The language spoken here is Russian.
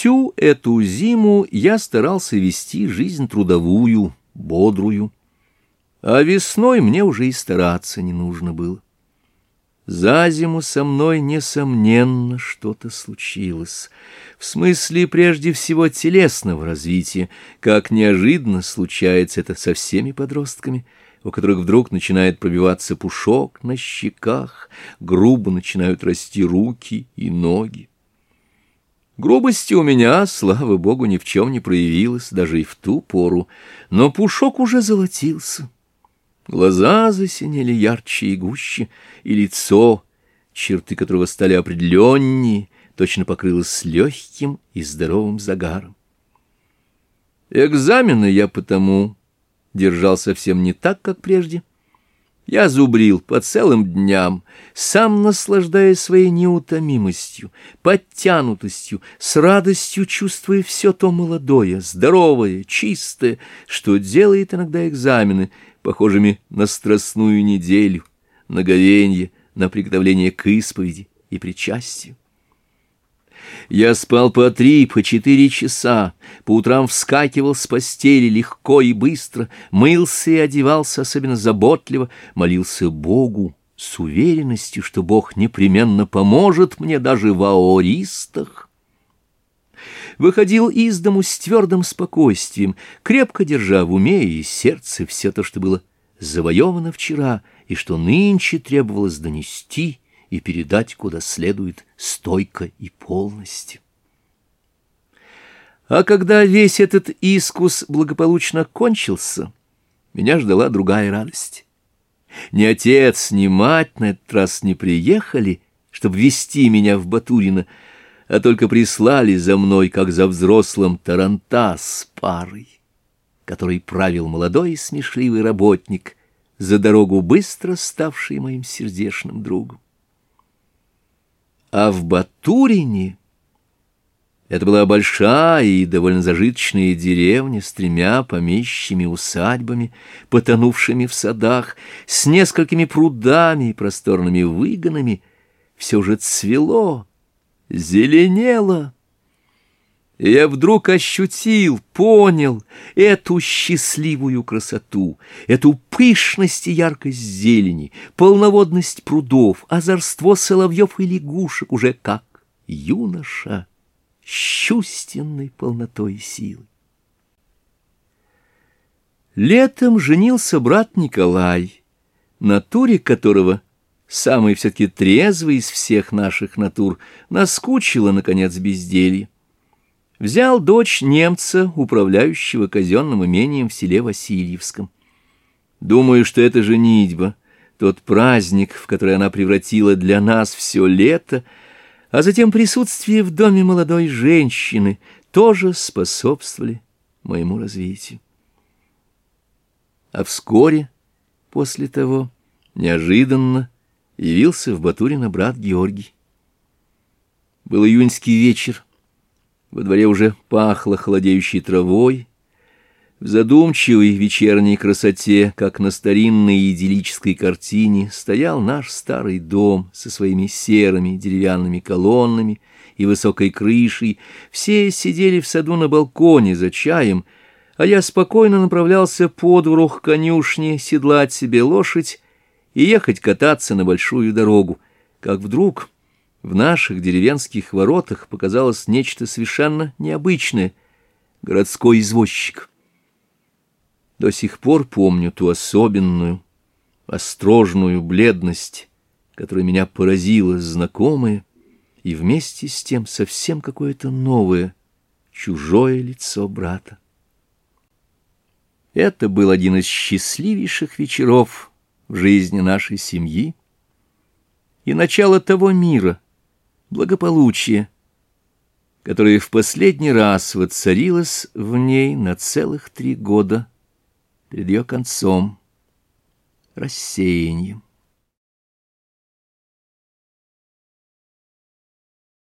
Всю эту зиму я старался вести жизнь трудовую, бодрую, а весной мне уже и стараться не нужно было. За зиму со мной, несомненно, что-то случилось. В смысле, прежде всего, телесного развития, как неожиданно случается это со всеми подростками, у которых вдруг начинает пробиваться пушок на щеках, грубо начинают расти руки и ноги. Грубости у меня, слава богу, ни в чем не проявилось, даже и в ту пору. Но пушок уже золотился. Глаза засинели ярче и гуще, и лицо, черты которого стали определеннее, точно покрылось легким и здоровым загаром. Экзамены я потому держал совсем не так, как прежде — я зубрил по целым дням, сам наслаждаясь своей неутомимостью, подтянутостью, с радостью чувствуя все то молодое, здоровое, чистое, что делает иногда экзамены, похожими на страстную неделю, на говенье, на приготовление к исповеди и причастию. Я спал по три, по четыре часа, по утрам вскакивал с постели легко и быстро, мылся и одевался особенно заботливо, молился Богу с уверенностью, что Бог непременно поможет мне даже в аористах. Выходил из дому с твердым спокойствием, крепко держа в уме и сердце все то, что было завоевано вчера и что нынче требовалось донести — и передать куда следует стойко и полностью. А когда весь этот искус благополучно кончился, меня ждала другая радость. Ни отец, ни мать на этот раз не приехали, чтобы вести меня в Батурино, а только прислали за мной, как за взрослым, таранта с парой, который правил молодой и смешливый работник, за дорогу быстро ставший моим сердечным другом. А в Батурине... Это была большая и довольно зажиточная деревня с тремя помещими усадьбами, потонувшими в садах, с несколькими прудами и просторными выгонами. Все же цвело, зеленело я вдруг ощутил, понял эту счастливую красоту, эту пышность и яркость зелени, полноводность прудов, озорство соловьев и лягушек уже как юноша с чувственной полнотой силы. Летом женился брат Николай, натуре которого – самый все-таки трезвый из всех наших натур, наскучило, наконец, безделье взял дочь немца, управляющего казенным имением в селе Васильевском. Думаю, что это женитьба, тот праздник, в который она превратила для нас все лето, а затем присутствие в доме молодой женщины тоже способствовали моему развитию. А вскоре после того неожиданно явился в Батурина брат Георгий. Был июньский вечер. Во дворе уже пахло холодеющей травой. В задумчивой вечерней красоте, как на старинной идиллической картине, стоял наш старый дом со своими серыми деревянными колоннами и высокой крышей. Все сидели в саду на балконе за чаем, а я спокойно направлялся под двору конюшни, конюшне седлать себе лошадь и ехать кататься на большую дорогу. Как вдруг... В наших деревенских воротах показалось нечто совершенно необычное — городской извозчик. До сих пор помню ту особенную, острожную бледность, которая меня поразила, знакомая, и вместе с тем совсем какое-то новое, чужое лицо брата. Это был один из счастливейших вечеров в жизни нашей семьи и начало того мира — благополучие, которое в последний раз воцарилось в ней на целых три года перед ее концом, рассеянием.